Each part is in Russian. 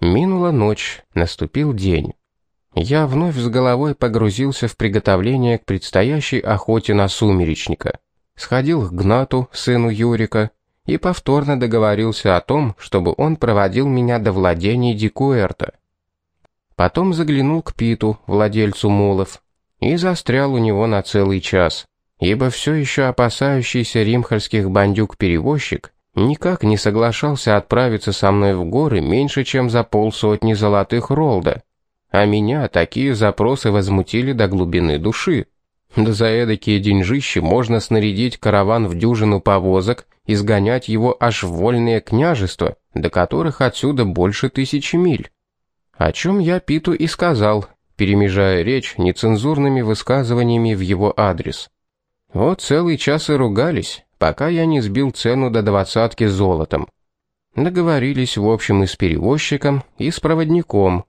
Минула ночь, наступил день. Я вновь с головой погрузился в приготовление к предстоящей охоте на сумеречника. Сходил к Гнату, сыну Юрика, и повторно договорился о том, чтобы он проводил меня до владений Дикуэрта. Потом заглянул к Питу, владельцу мулов, и застрял у него на целый час, ибо все еще опасающийся римхальских бандюк-перевозчик никак не соглашался отправиться со мной в горы меньше, чем за полсотни золотых ролда. А меня такие запросы возмутили до глубины души. Да за эдакие деньжищи можно снарядить караван в дюжину повозок и сгонять его аж в вольные княжества, до которых отсюда больше тысячи миль. О чем я Питу и сказал, перемежая речь нецензурными высказываниями в его адрес. Вот целый час и ругались, пока я не сбил цену до двадцатки золотом. Договорились в общем и с перевозчиком, и с проводником.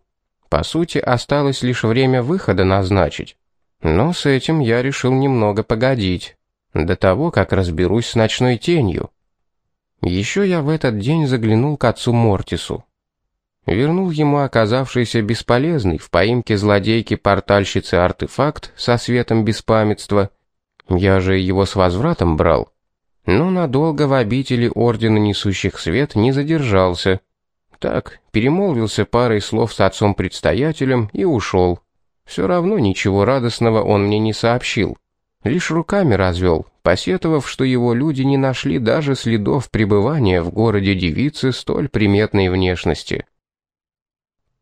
По сути, осталось лишь время выхода назначить. Но с этим я решил немного погодить, до того, как разберусь с ночной тенью. Еще я в этот день заглянул к отцу Мортису. Вернул ему оказавшийся бесполезный в поимке злодейки-портальщицы артефакт со светом беспамятства. Я же его с возвратом брал. Но надолго в обители Ордена Несущих Свет не задержался. Так, перемолвился парой слов с отцом-предстоятелем и ушел. Все равно ничего радостного он мне не сообщил. Лишь руками развел, посетовав, что его люди не нашли даже следов пребывания в городе девицы столь приметной внешности.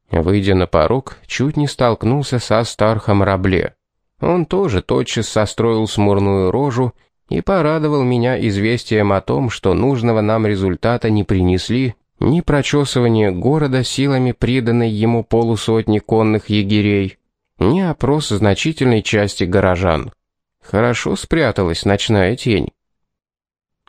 Выйдя на порог, чуть не столкнулся со Стархом Рабле. Он тоже тотчас состроил смурную рожу и порадовал меня известием о том, что нужного нам результата не принесли ни прочесывание города силами приданной ему полусотни конных егерей, ни опрос значительной части горожан. Хорошо спряталась ночная тень.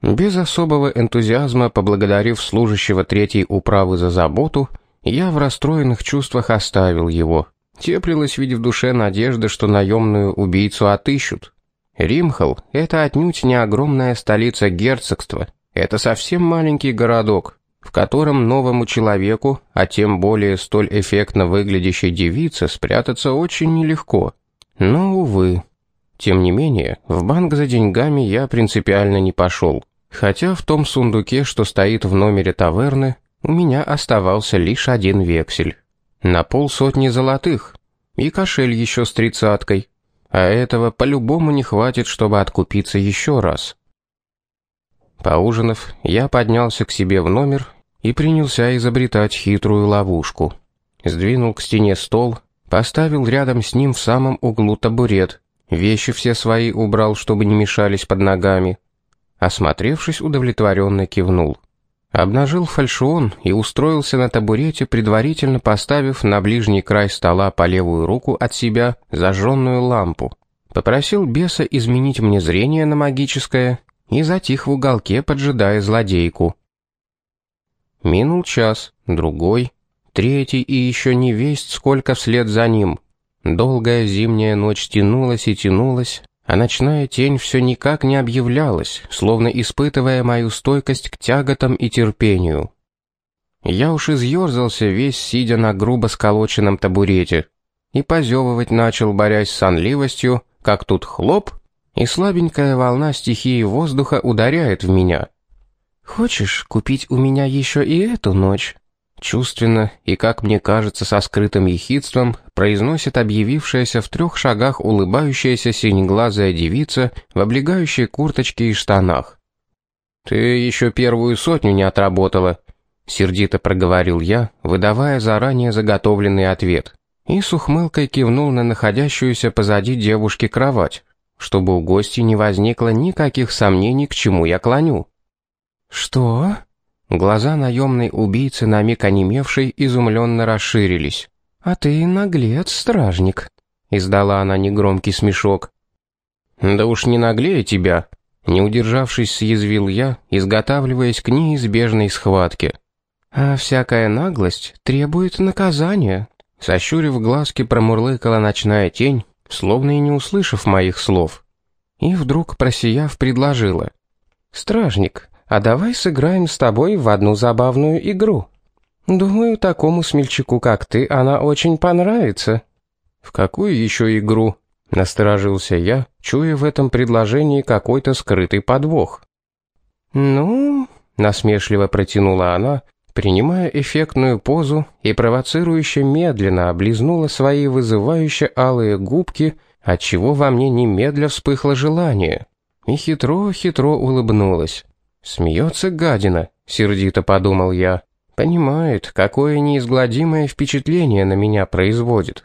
Без особого энтузиазма, поблагодарив служащего третьей управы за заботу, я в расстроенных чувствах оставил его. Теплилась ведь в душе надежда, что наемную убийцу отыщут. Римхал — это отнюдь не огромная столица герцогства. Это совсем маленький городок, в котором новому человеку, а тем более столь эффектно выглядящей девице, спрятаться очень нелегко. Но, увы. Тем не менее, в банк за деньгами я принципиально не пошел. Хотя в том сундуке, что стоит в номере таверны, у меня оставался лишь один вексель. На полсотни золотых. И кошель еще с тридцаткой. А этого по-любому не хватит, чтобы откупиться еще раз. Поужинав, я поднялся к себе в номер и принялся изобретать хитрую ловушку. Сдвинул к стене стол, поставил рядом с ним в самом углу табурет, вещи все свои убрал, чтобы не мешались под ногами. Осмотревшись, удовлетворенно кивнул. Обнажил фальшион и устроился на табурете, предварительно поставив на ближний край стола по левую руку от себя зажженную лампу. Попросил беса изменить мне зрение на магическое и затих в уголке, поджидая злодейку. Минул час, другой, третий и еще не весть, сколько вслед за ним. Долгая зимняя ночь тянулась и тянулась, а ночная тень все никак не объявлялась, словно испытывая мою стойкость к тяготам и терпению. Я уж изъерзался весь, сидя на грубо сколоченном табурете, и позевывать начал, борясь с сонливостью, как тут хлоп, и слабенькая волна стихии воздуха ударяет в меня. «Хочешь купить у меня еще и эту ночь?» Чувственно и, как мне кажется, со скрытым ехидством произносит объявившаяся в трех шагах улыбающаяся синеглазая девица в облегающей курточке и штанах. «Ты еще первую сотню не отработала», — сердито проговорил я, выдавая заранее заготовленный ответ, и с ухмылкой кивнул на находящуюся позади девушки кровать, чтобы у гостей не возникло никаких сомнений, к чему я клоню. «Что?» Глаза наемной убийцы, на миг онемевшей, изумленно расширились. «А ты наглец, стражник», — издала она негромкий смешок. «Да уж не наглее тебя», — не удержавшись, съязвил я, изготавливаясь к неизбежной схватке. «А всякая наглость требует наказания», — сощурив глазки, промурлыкала ночная тень, словно и не услышав моих слов. И вдруг, просияв, предложила. «Стражник, а давай сыграем с тобой в одну забавную игру. Думаю, такому смельчаку, как ты, она очень понравится. В какую еще игру? Насторожился я, чуя в этом предложении какой-то скрытый подвох. Ну, насмешливо протянула она, принимая эффектную позу и провоцирующе медленно облизнула свои вызывающе алые губки, отчего во мне немедля вспыхло желание. И хитро-хитро улыбнулась. Смеется гадина, сердито подумал я. Понимает, какое неизгладимое впечатление на меня производит.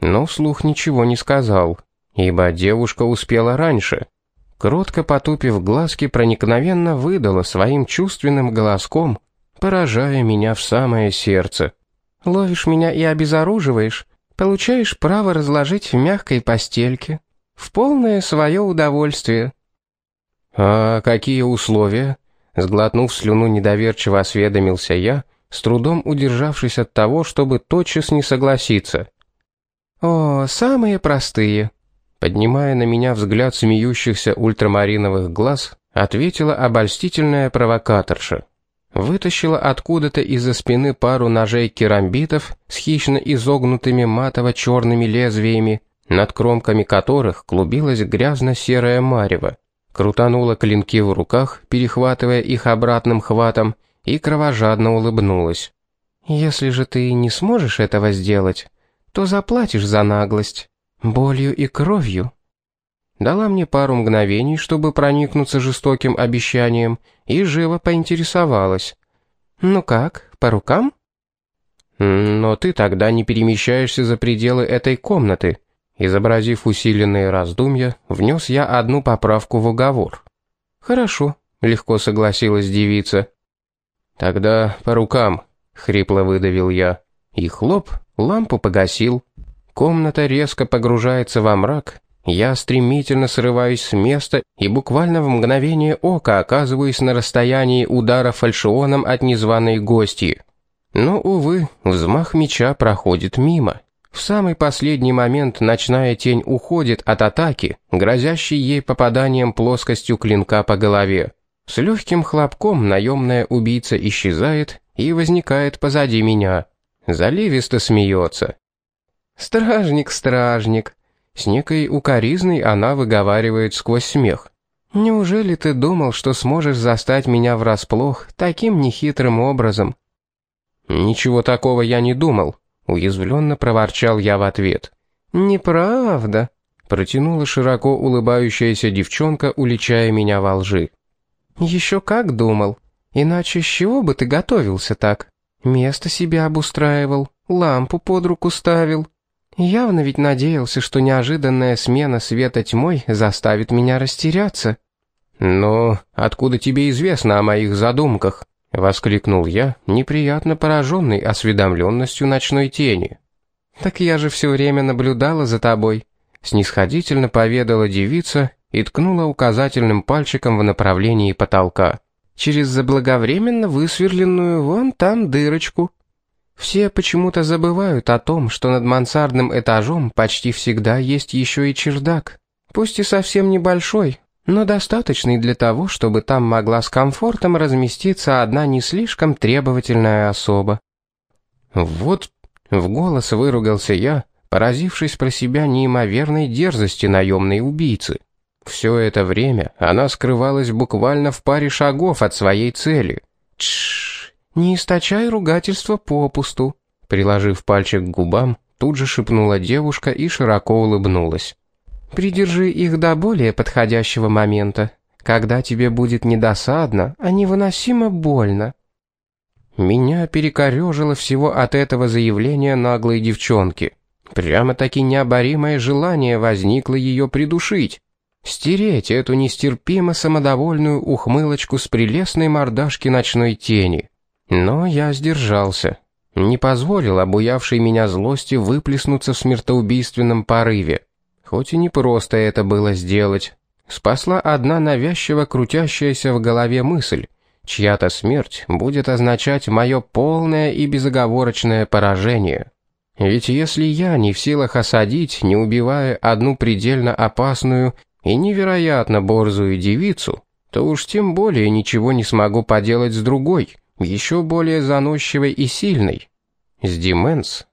Но вслух ничего не сказал, ибо девушка успела раньше. Кротко потупив глазки, проникновенно выдала своим чувственным голоском, поражая меня в самое сердце. «Ловишь меня и обезоруживаешь, получаешь право разложить в мягкой постельке. В полное свое удовольствие». «А какие условия?» Сглотнув слюну, недоверчиво осведомился я, с трудом удержавшись от того, чтобы тотчас не согласиться. «О, самые простые», поднимая на меня взгляд смеющихся ультрамариновых глаз, ответила обольстительная провокаторша. Вытащила откуда-то из-за спины пару ножей керамбитов с хищно изогнутыми матово-черными лезвиями, над кромками которых клубилась грязно-серая марево. Крутанула клинки в руках, перехватывая их обратным хватом, и кровожадно улыбнулась. «Если же ты не сможешь этого сделать, то заплатишь за наглость, болью и кровью». Дала мне пару мгновений, чтобы проникнуться жестоким обещанием, и живо поинтересовалась. «Ну как, по рукам?» «Но ты тогда не перемещаешься за пределы этой комнаты», Изобразив усиленные раздумья, внес я одну поправку в уговор. «Хорошо», — легко согласилась девица. «Тогда по рукам», — хрипло выдавил я. И хлоп, лампу погасил. Комната резко погружается во мрак. Я стремительно срываюсь с места и буквально в мгновение ока оказываюсь на расстоянии удара фальшионом от незваной гости. Но, увы, взмах меча проходит мимо. В самый последний момент ночная тень уходит от атаки, грозящей ей попаданием плоскостью клинка по голове. С легким хлопком наемная убийца исчезает и возникает позади меня. Заливисто смеется. «Стражник, стражник!» С некой укоризной она выговаривает сквозь смех. «Неужели ты думал, что сможешь застать меня врасплох таким нехитрым образом?» «Ничего такого я не думал», Уязвленно проворчал я в ответ. «Неправда», — протянула широко улыбающаяся девчонка, уличая меня во лжи. «Еще как думал. Иначе с чего бы ты готовился так? Место себе обустраивал, лампу под руку ставил. Явно ведь надеялся, что неожиданная смена света тьмой заставит меня растеряться». «Но откуда тебе известно о моих задумках?» — воскликнул я, неприятно пораженный осведомленностью ночной тени. «Так я же все время наблюдала за тобой», — снисходительно поведала девица и ткнула указательным пальчиком в направлении потолка. «Через заблаговременно высверленную вон там дырочку». Все почему-то забывают о том, что над мансардным этажом почти всегда есть еще и чердак. Пусть и совсем небольшой, но достаточный для того, чтобы там могла с комфортом разместиться одна не слишком требовательная особа. Вот в голос выругался я, поразившись про себя неимоверной дерзости наемной убийцы. Все это время она скрывалась буквально в паре шагов от своей цели. Тш, не источай ругательства попусту. Приложив пальчик к губам, тут же шепнула девушка и широко улыбнулась. Придержи их до более подходящего момента, когда тебе будет недосадно, а невыносимо больно. Меня перекорежило всего от этого заявления наглой девчонки. Прямо-таки необоримое желание возникло ее придушить. Стереть эту нестерпимо самодовольную ухмылочку с прелестной мордашки ночной тени. Но я сдержался. Не позволил обуявшей меня злости выплеснуться в смертоубийственном порыве. Хоть и не просто это было сделать, спасла одна навязчиво крутящаяся в голове мысль. Чья-то смерть будет означать мое полное и безоговорочное поражение. Ведь если я не в силах осадить, не убивая одну предельно опасную и невероятно борзую девицу, то уж тем более ничего не смогу поделать с другой, еще более заносчивой и сильной. С Дименс.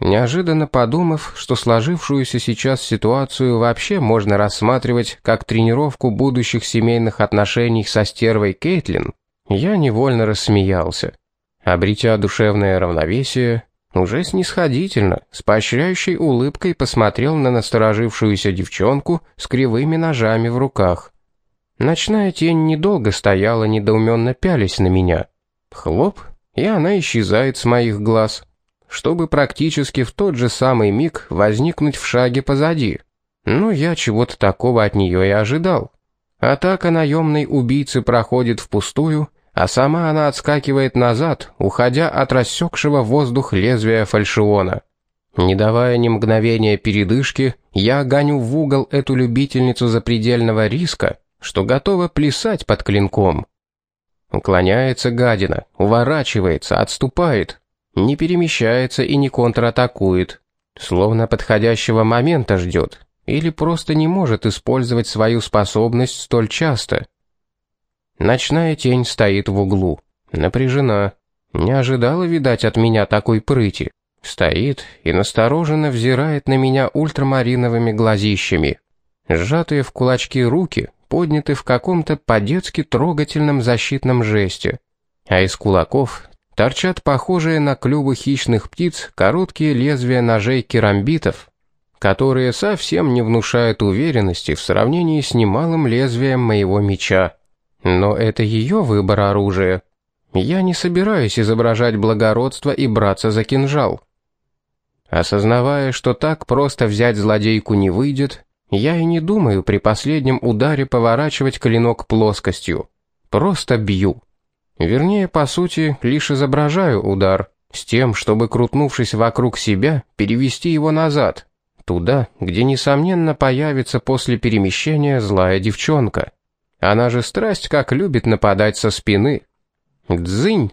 Неожиданно подумав, что сложившуюся сейчас ситуацию вообще можно рассматривать как тренировку будущих семейных отношений со стервой Кейтлин, я невольно рассмеялся. Обретя душевное равновесие, уже снисходительно, с поощряющей улыбкой посмотрел на насторожившуюся девчонку с кривыми ножами в руках. Ночная тень недолго стояла, недоуменно пялись на меня. Хлоп, и она исчезает с моих глаз, чтобы практически в тот же самый миг возникнуть в шаге позади. Ну, я чего-то такого от нее и ожидал. Атака наемной убийцы проходит впустую, а сама она отскакивает назад, уходя от рассекшего воздух лезвия фальшиона. Не давая ни мгновения передышки, я гоню в угол эту любительницу запредельного риска, что готова плясать под клинком. Уклоняется гадина, уворачивается, отступает, не перемещается и не контратакует, словно подходящего момента ждет, или просто не может использовать свою способность столь часто. Ночная тень стоит в углу. Напряжена. Не ожидала, видать, от меня такой прыти. Стоит и настороженно взирает на меня ультрамариновыми глазищами. Сжатые в кулачки руки подняты в каком-то по-детски трогательном защитном жесте. А из кулаков торчат похожие на клювы хищных птиц короткие лезвия ножей керамбитов, которые совсем не внушают уверенности в сравнении с немалым лезвием моего меча. Но это ее выбор оружия. Я не собираюсь изображать благородство и браться за кинжал. Осознавая, что так просто взять злодейку не выйдет, я и не думаю при последнем ударе поворачивать клинок плоскостью. Просто бью. Вернее, по сути, лишь изображаю удар, с тем, чтобы, крутнувшись вокруг себя, перевести его назад, туда, где, несомненно, появится после перемещения злая девчонка. Она же страсть как любит нападать со спины. Дзынь!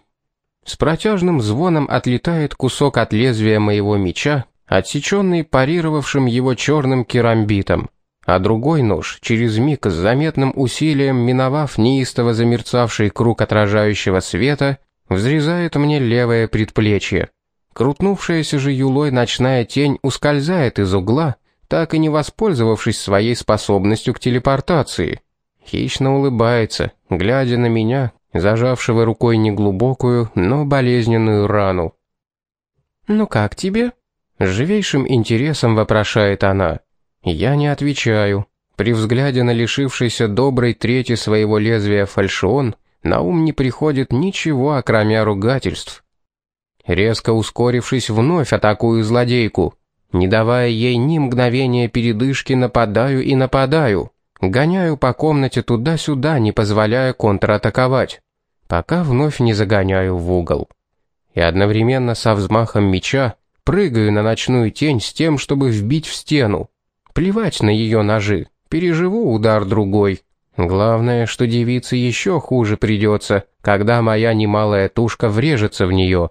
С протяжным звоном отлетает кусок от лезвия моего меча, отсеченный парировавшим его черным керамбитом, а другой нож, через миг с заметным усилием миновав неистово замерцавший круг отражающего света, взрезает мне левое предплечье. Крутнувшаяся же юлой ночная тень ускользает из угла, так и не воспользовавшись своей способностью к телепортации. Хищно улыбается, глядя на меня, зажавшего рукой неглубокую, но болезненную рану. «Ну как тебе?» С живейшим интересом вопрошает она. Я не отвечаю. При взгляде на лишившийся доброй трети своего лезвия фальшион на ум не приходит ничего, окромя ругательств. Резко ускорившись, вновь атакую злодейку. Не давая ей ни мгновения передышки, нападаю и нападаю. Гоняю по комнате туда-сюда, не позволяя контратаковать, пока вновь не загоняю в угол. И одновременно со взмахом меча прыгаю на ночную тень с тем, чтобы вбить в стену. Плевать на ее ножи, переживу удар другой. Главное, что девице еще хуже придется, когда моя немалая тушка врежется в нее.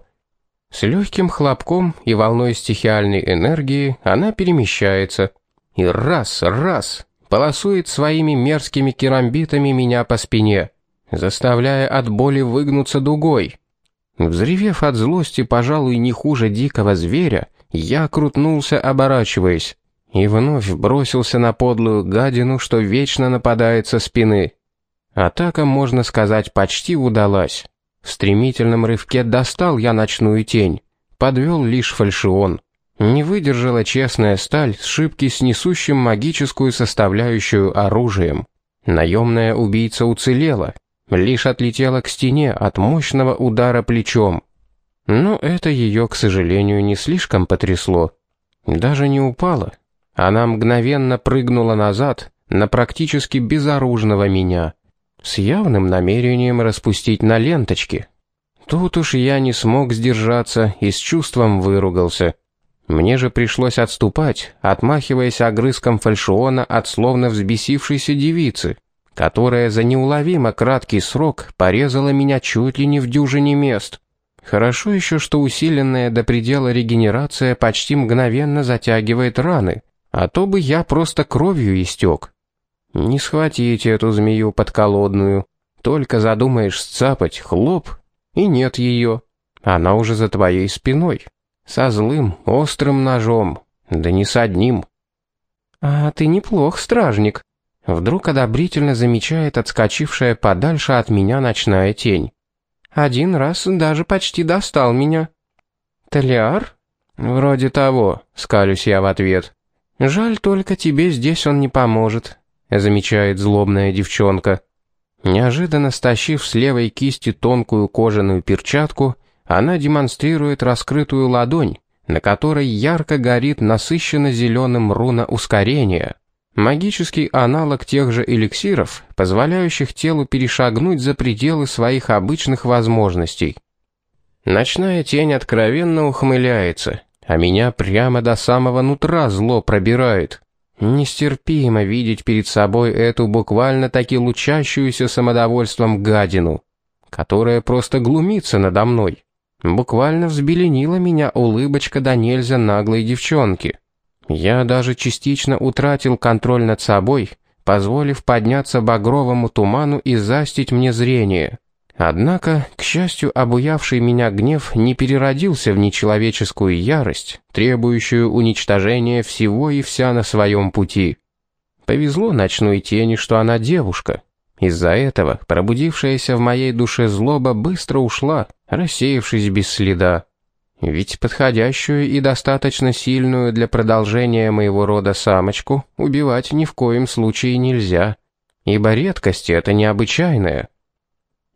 С легким хлопком и волной стихиальной энергии она перемещается. И раз, раз, полосует своими мерзкими керамбитами меня по спине, заставляя от боли выгнуться дугой. Взревев от злости, пожалуй, не хуже дикого зверя, я крутнулся, оборачиваясь, и вновь бросился на подлую гадину, что вечно нападает со спины. Атака, можно сказать, почти удалась. В стремительном рывке достал я ночную тень, подвел лишь фальшион. Не выдержала честная сталь сшибки с несущим магическую составляющую оружием. Наемная убийца уцелела, лишь отлетела к стене от мощного удара плечом. Но это ее, к сожалению, не слишком потрясло. Даже не упала. Она мгновенно прыгнула назад на практически безоружного меня, с явным намерением распустить на ленточки. Тут уж я не смог сдержаться и с чувством выругался. Мне же пришлось отступать, отмахиваясь огрызком фальшиона от словно взбесившейся девицы, которая за неуловимо краткий срок порезала меня чуть ли не в дюжине мест. Хорошо еще, что усиленная до предела регенерация почти мгновенно затягивает раны, а то бы я просто кровью истек. Не схватите эту змею подколодную, только задумаешь сцапать, хлоп, и нет ее. Она уже за твоей спиной. Со злым, острым ножом. Да не с одним. «А ты неплох, стражник», — вдруг одобрительно замечает отскочившая подальше от меня ночная тень. «Один раз даже почти достал меня». «Талиар?» «Вроде того», — скалюсь я в ответ. «Жаль только тебе здесь он не поможет», — замечает злобная девчонка. Неожиданно стащив с левой кисти тонкую кожаную перчатку, она демонстрирует раскрытую ладонь, на которой ярко горит насыщенно зеленым руна ускорения. Магический аналог тех же эликсиров, позволяющих телу перешагнуть за пределы своих обычных возможностей. Ночная тень откровенно ухмыляется, а меня прямо до самого нутра зло пробирает. Нестерпимо видеть перед собой эту буквально-таки лучащуюся самодовольством гадину, которая просто глумится надо мной. Буквально взбеленила меня улыбочка да нельзя наглой девчонки. Я даже частично утратил контроль над собой, позволив подняться багровому туману и застить мне зрение. Однако, к счастью, обуявший меня гнев не переродился в нечеловеческую ярость, требующую уничтожения всего и вся на своем пути. Повезло ночной тени, что она девушка, из-за этого пробудившаяся в моей душе злоба быстро ушла, рассеявшись без следа. Ведь подходящую и достаточно сильную для продолжения моего рода самочку убивать ни в коем случае нельзя, ибо редкость это необычайная.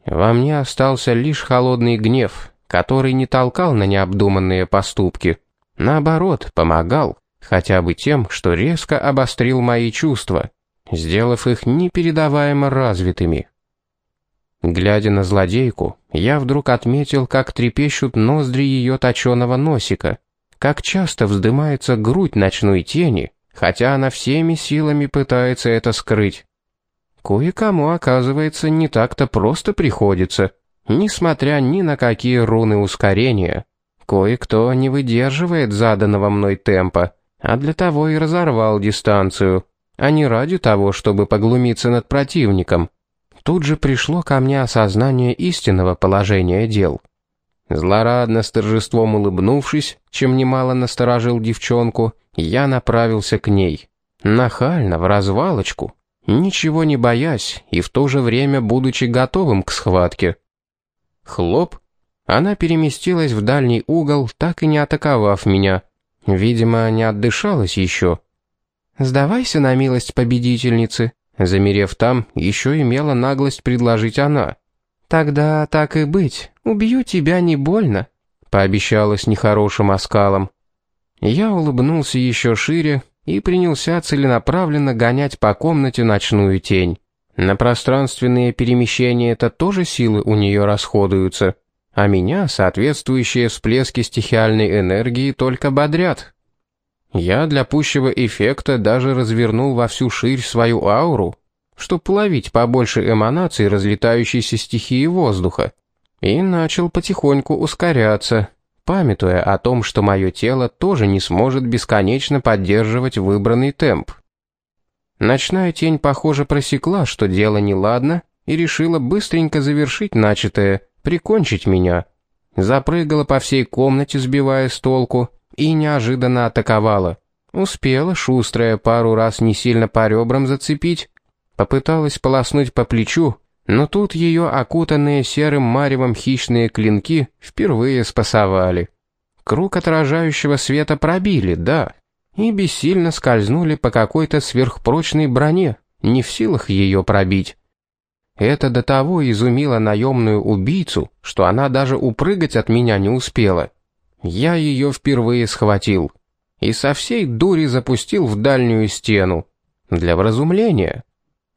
Во мне остался лишь холодный гнев, который не толкал на необдуманные поступки, наоборот, помогал, хотя бы тем, что резко обострил мои чувства сделав их непередаваемо развитыми. Глядя на злодейку, я вдруг отметил, как трепещут ноздри ее точеного носика, как часто вздымается грудь ночной тени, хотя она всеми силами пытается это скрыть. Кое-кому, оказывается, не так-то просто приходится, несмотря ни на какие руны ускорения. Кое-кто не выдерживает заданного мной темпа, а для того и разорвал дистанцию а не ради того, чтобы поглумиться над противником. Тут же пришло ко мне осознание истинного положения дел. Злорадно с торжеством улыбнувшись, чем немало насторожил девчонку, я направился к ней. Нахально, в развалочку, ничего не боясь и в то же время будучи готовым к схватке. Хлоп, она переместилась в дальний угол, так и не атаковав меня. Видимо, не отдышалась еще. «Сдавайся на милость победительницы», замерев там, еще имела наглость предложить она. «Тогда так и быть, убью тебя не больно», пообещала с нехорошим оскалом. Я улыбнулся еще шире и принялся целенаправленно гонять по комнате ночную тень. На пространственные перемещения это тоже силы у нее расходуются, а меня соответствующие всплески стихиальной энергии только бодрят. Я для пущего эффекта даже развернул во всю ширь свою ауру, чтобы ловить побольше эманаций разлетающейся стихии воздуха, и начал потихоньку ускоряться, памятуя о том, что мое тело тоже не сможет бесконечно поддерживать выбранный темп. Ночная тень, похоже, просекла, что дело неладно, и решила быстренько завершить начатое, прикончить меня. Запрыгала по всей комнате, сбивая с толку, и неожиданно атаковала. Успела, шустрая, пару раз не сильно по ребрам зацепить. Попыталась полоснуть по плечу, но тут ее окутанные серым маревом хищные клинки впервые спасовали. Круг отражающего света пробили, да, и бессильно скользнули по какой-то сверхпрочной броне, не в силах ее пробить. Это до того изумило наемную убийцу, что она даже упрыгать от меня не успела. Я ее впервые схватил и со всей дури запустил в дальнюю стену. Для вразумления.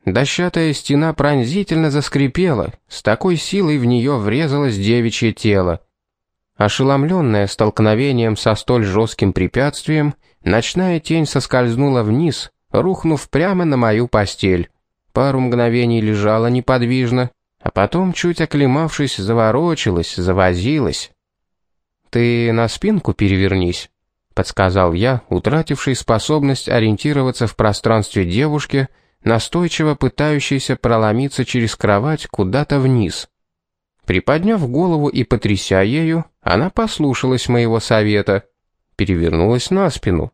Дощатая стена пронзительно заскрипела, с такой силой в нее врезалось девичье тело. Ошеломленная столкновением со столь жестким препятствием, ночная тень соскользнула вниз, рухнув прямо на мою постель. Пару мгновений лежала неподвижно, а потом, чуть оклемавшись, заворочилась, завозилась. «Ты на спинку перевернись», — подсказал я, утративший способность ориентироваться в пространстве девушки, настойчиво пытающейся проломиться через кровать куда-то вниз. Приподняв голову и потряся ею, она послушалась моего совета. Перевернулась на спину.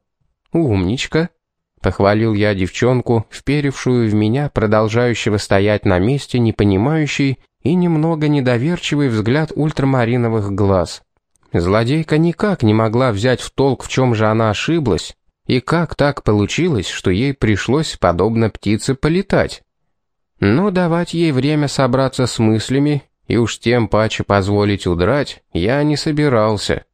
«Умничка!» — похвалил я девчонку, вперевшую в меня, продолжающего стоять на месте, непонимающий и немного недоверчивый взгляд ультрамариновых глаз. Злодейка никак не могла взять в толк, в чем же она ошиблась, и как так получилось, что ей пришлось, подобно птице, полетать. Но давать ей время собраться с мыслями и уж тем паче позволить удрать я не собирался.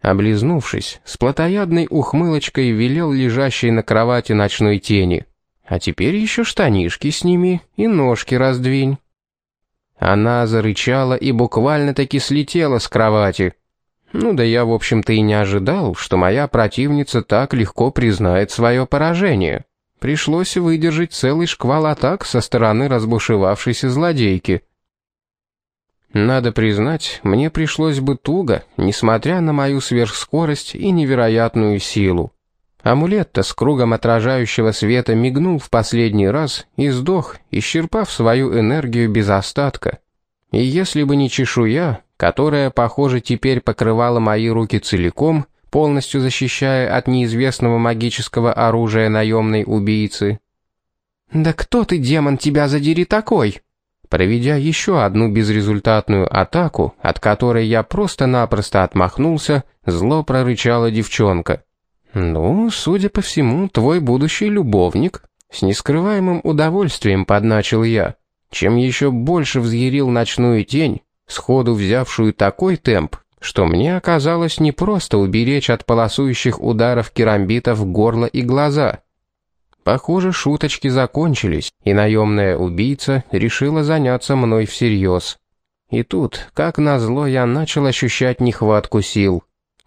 Облизнувшись, с плотоядной ухмылочкой велел лежащей на кровати ночной тени. А теперь еще штанишки сними и ножки раздвинь. Она зарычала и буквально-таки слетела с кровати. Ну да я, в общем-то, и не ожидал, что моя противница так легко признает свое поражение. Пришлось выдержать целый шквал атак со стороны разбушевавшейся злодейки. Надо признать, мне пришлось бы туго, несмотря на мою сверхскорость и невероятную силу. Амулет-то с кругом отражающего света мигнул в последний раз и сдох, исчерпав свою энергию без остатка. И если бы не чешуя, которая, похоже, теперь покрывала мои руки целиком, полностью защищая от неизвестного магического оружия наемной убийцы. «Да кто ты, демон, тебя задери такой?» Проведя еще одну безрезультатную атаку, от которой я просто-напросто отмахнулся, зло прорычала девчонка. «Ну, судя по всему, твой будущий любовник», — с нескрываемым удовольствием подначил я, чем еще больше взъярил ночную тень, сходу взявшую такой темп, что мне оказалось непросто уберечь от полосующих ударов керамбитов горло и глаза. Похоже, шуточки закончились, и наемная убийца решила заняться мной всерьез. И тут, как назло, я начал ощущать нехватку сил.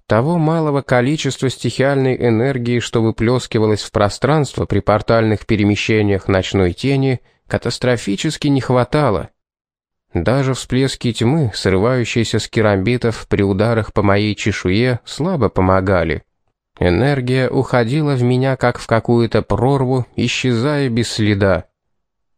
Того малого количества стихиальной энергии, что выплескивалось в пространство при портальных перемещениях ночной тени, катастрофически не хватало. Даже всплески тьмы, срывающиеся с керамбитов при ударах по моей чешуе, слабо помогали. Энергия уходила в меня, как в какую-то прорву, исчезая без следа.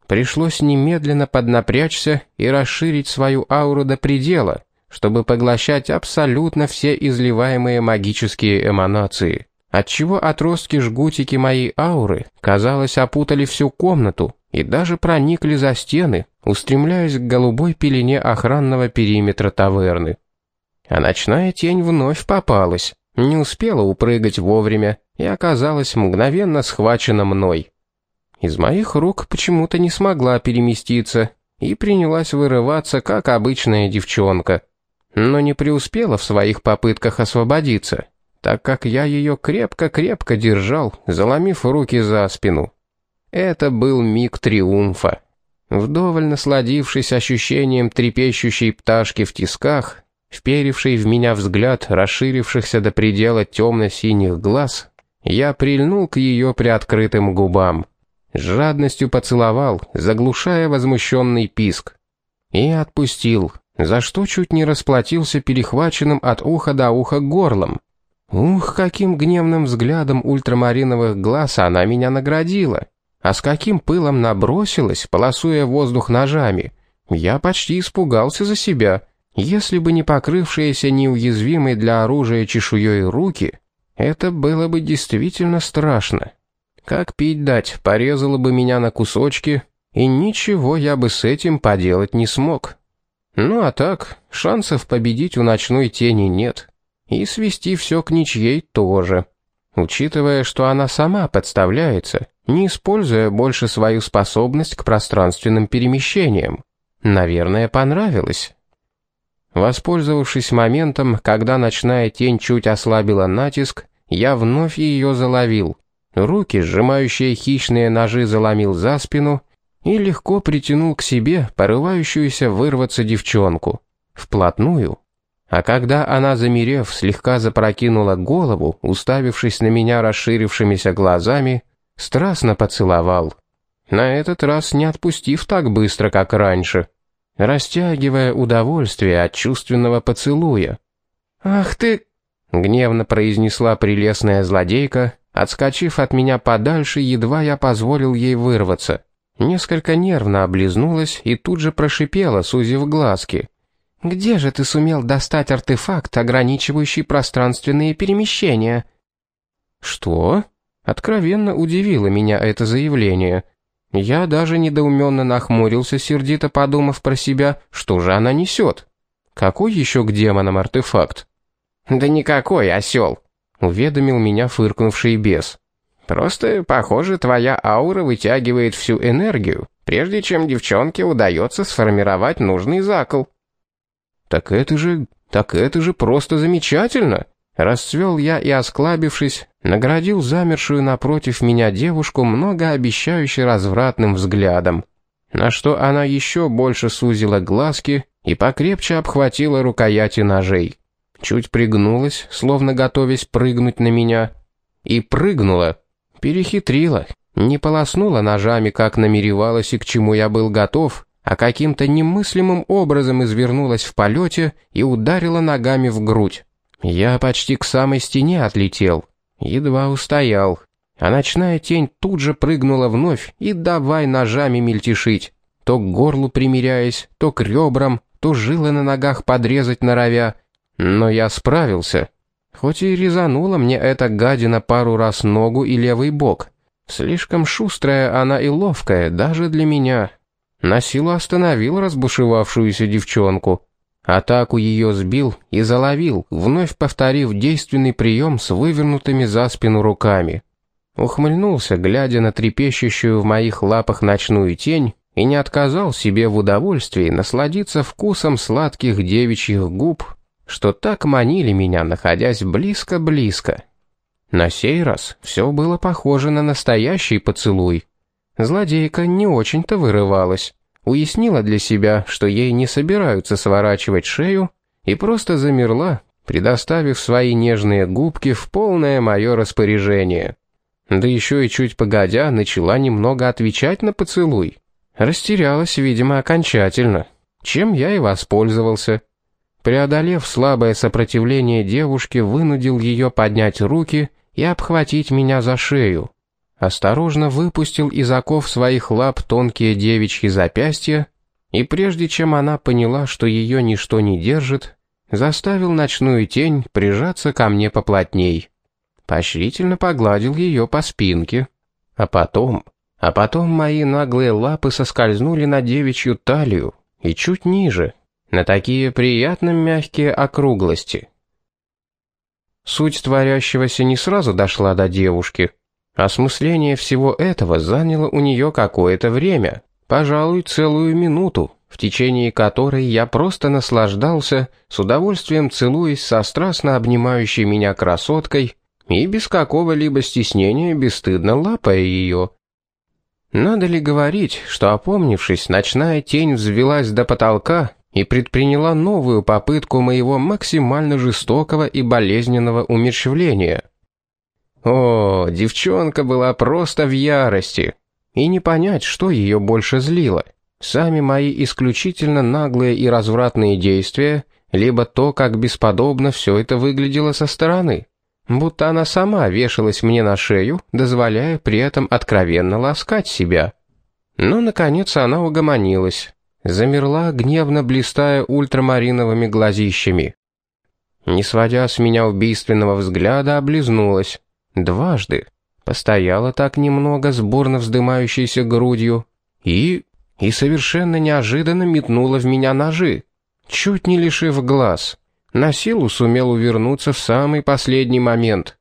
Пришлось немедленно поднапрячься и расширить свою ауру до предела, чтобы поглощать абсолютно все изливаемые магические эманации, отчего отростки-жгутики моей ауры, казалось, опутали всю комнату и даже проникли за стены, устремляясь к голубой пелене охранного периметра таверны. А ночная тень вновь попалась, не успела упрыгать вовремя и оказалась мгновенно схвачена мной. Из моих рук почему-то не смогла переместиться и принялась вырываться, как обычная девчонка. Но не преуспела в своих попытках освободиться, так как я ее крепко-крепко держал, заломив руки за спину. Это был миг триумфа. Вдоволь насладившись ощущением трепещущей пташки в тисках, вперивший в меня взгляд расширившихся до предела темно-синих глаз, я прильнул к ее приоткрытым губам. С жадностью поцеловал, заглушая возмущенный писк. И отпустил, за что чуть не расплатился перехваченным от уха до уха горлом. Ух, каким гневным взглядом ультрамариновых глаз она меня наградила. А с каким пылом набросилась, полосуя воздух ножами. Я почти испугался за себя. Если бы не покрывшиеся неуязвимой для оружия чешуей руки, это было бы действительно страшно. Как пить дать, порезала бы меня на кусочки, и ничего я бы с этим поделать не смог. Ну а так, шансов победить у ночной тени нет. И свести все к ничьей тоже. Учитывая, что она сама подставляется, не используя больше свою способность к пространственным перемещениям. Наверное, понравилось. Воспользовавшись моментом, когда ночная тень чуть ослабила натиск, я вновь ее заловил. Руки, сжимающие хищные ножи, заломил за спину и легко притянул к себе порывающуюся вырваться девчонку. Вплотную. А когда она, замерев, слегка запрокинула голову, уставившись на меня расширившимися глазами, страстно поцеловал. На этот раз не отпустив так быстро, как раньше, растягивая удовольствие от чувственного поцелуя. «Ах ты!» — гневно произнесла прелестная злодейка, отскочив от меня подальше, едва я позволил ей вырваться. Несколько нервно облизнулась и тут же прошипела, сузив глазки. «Где же ты сумел достать артефакт, ограничивающий пространственные перемещения?» «Что?» Откровенно удивило меня это заявление. Я даже недоуменно нахмурился, сердито подумав про себя, что же она несет. Какой еще к демонам артефакт? «Да никакой, осел», — уведомил меня фыркнувший бес. «Просто, похоже, твоя аура вытягивает всю энергию, прежде чем девчонке удается сформировать нужный закол». «Так это же... так это же просто замечательно!» Расцвел я и, осклабившись, наградил замершую напротив меня девушку многообещающе развратным взглядом, на что она еще больше сузила глазки и покрепче обхватила рукояти ножей. Чуть пригнулась, словно готовясь прыгнуть на меня, и прыгнула, перехитрила, не полоснула ножами, как намеревалась и к чему я был готов, а каким-то немыслимым образом извернулась в полете и ударила ногами в грудь. Я почти к самой стене отлетел, едва устоял, а ночная тень тут же прыгнула вновь и давай ножами мельтешить, то к горлу примиряясь, то к ребрам, то жилы на ногах подрезать норовя. Но я справился. Хоть и резанула мне эта гадина пару раз ногу и левый бок. Слишком шустрая она и ловкая даже для меня. На силу остановил разбушевавшуюся девчонку. Атаку ее сбил и заловил, вновь повторив действенный прием с вывернутыми за спину руками. Ухмыльнулся, глядя на трепещущую в моих лапах ночную тень, и не отказал себе в удовольствии насладиться вкусом сладких девичьих губ, что так манили меня, находясь близко-близко. На сей раз все было похоже на настоящий поцелуй. Злодейка не очень-то вырывалась уяснила для себя, что ей не собираются сворачивать шею, и просто замерла, предоставив свои нежные губки в полное мое распоряжение. Да еще и чуть погодя начала немного отвечать на поцелуй. Растерялась, видимо, окончательно, чем я и воспользовался. Преодолев слабое сопротивление девушки, вынудил ее поднять руки и обхватить меня за шею осторожно выпустил из оков своих лап тонкие девичьи запястья, и прежде чем она поняла, что ее ничто не держит, заставил ночную тень прижаться ко мне поплотней. Поощрительно погладил ее по спинке. А потом... А потом мои наглые лапы соскользнули на девичью талию и чуть ниже, на такие приятно мягкие округлости. Суть творящегося не сразу дошла до девушки — Осмысление всего этого заняло у нее какое-то время, пожалуй, целую минуту, в течение которой я просто наслаждался, с удовольствием целуясь со страстно обнимающей меня красоткой и без какого-либо стеснения бесстыдно лапая ее. Надо ли говорить, что, опомнившись, ночная тень взвелась до потолка и предприняла новую попытку моего максимально жестокого и болезненного умерщвления — о, девчонка была просто в ярости. И не понять, что ее больше злило. Сами мои исключительно наглые и развратные действия, либо то, как бесподобно все это выглядело со стороны. Будто она сама вешалась мне на шею, дозволяя при этом откровенно ласкать себя. Но, наконец, она угомонилась. Замерла, гневно блистая ультрамариновыми глазищами. Не сводя с меня убийственного взгляда, облизнулась. Дважды. Постояла так немного с бурно вздымающейся грудью и... и совершенно неожиданно метнула в меня ножи. Чуть не лишив глаз. На силу сумел увернуться в самый последний момент.